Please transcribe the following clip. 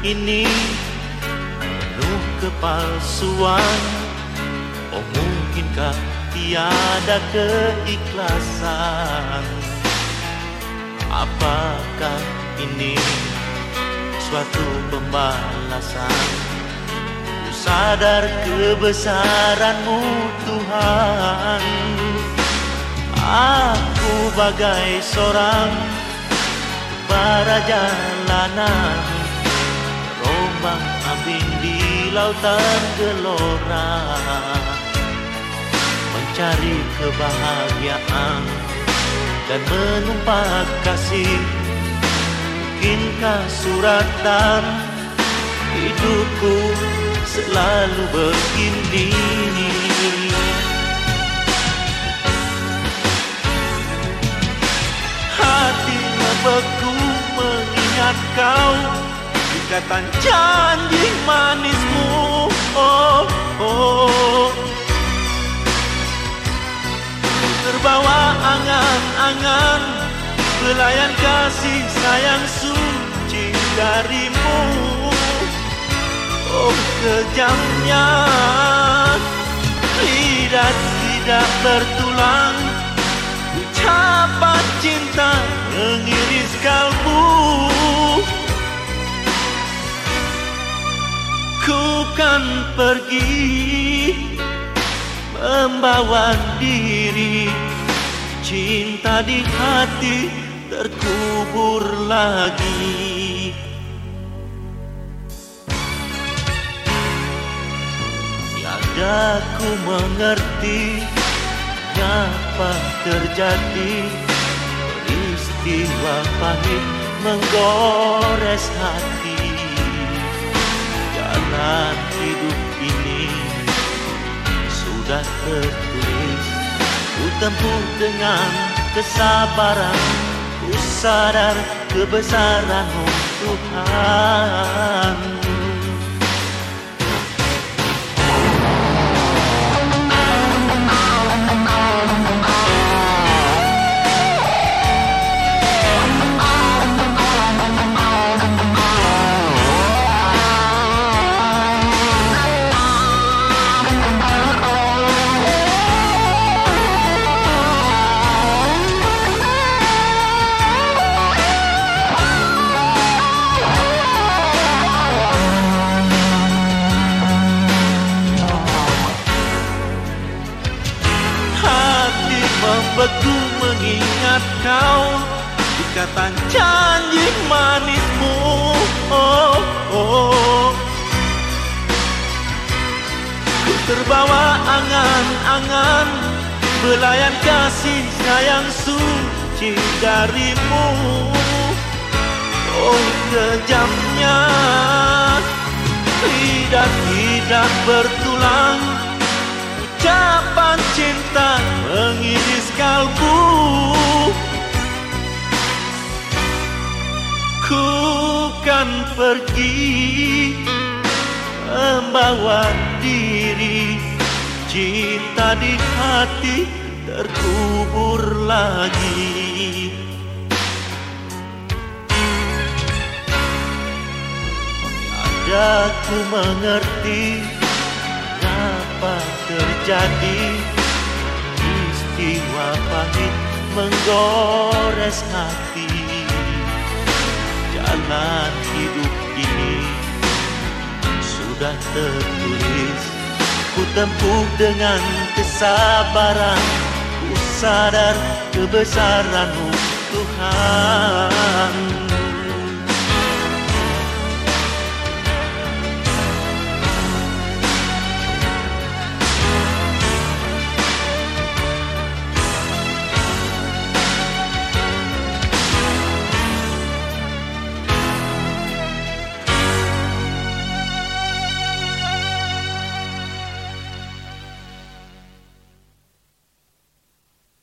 ini penuh kepalsuan. Oh mungkinkah tiada keikhlasan? Apakah ini suatu pembalasan? Ku sadar kebesaranmu Tuhan. Aku bagai seorang para jalanan Rombang ambing di lautan gelora. Mencari kebahagiaan dan menumpak kasih. Mungkinkah suratan hidupku selalu begini? Hati membeku mengingat kau Ikatan janji manismu. Oh, oh. Terbawa angan-angan Belayan kasih sayang suci darimu. Oh kejamnya Lidah tidak bertulang. Ucapan cinta mengiris kalbu Ku kan pergi membawa diri. Cinta di hati terkubur lagi. Tiada ku mengerti Mengapa terjadi. Peristiwa pahit menggores hati Jalan hidup ini sudah tertulis. Ku tempuh dengan kesabaran Ku sadar kebesaranmu Tuhan membeku mengingat kau. Ikatan janji manismu. Oh, oh. Ku terbawa angan-angan Belayan kasih sayang suci darimu. Oh kejamnya Lidah tidak bertulang Ucapan kan pergi membawa diri. Cinta di hati terkubur lagi. Tiada ku mengerti Mengapa terjadi. Istiwa pahit menggores hati Jalan hidup ini sudah tertulis. Ku tempuh dengan kesabaran Ku sadar kebesaranmu Tuhan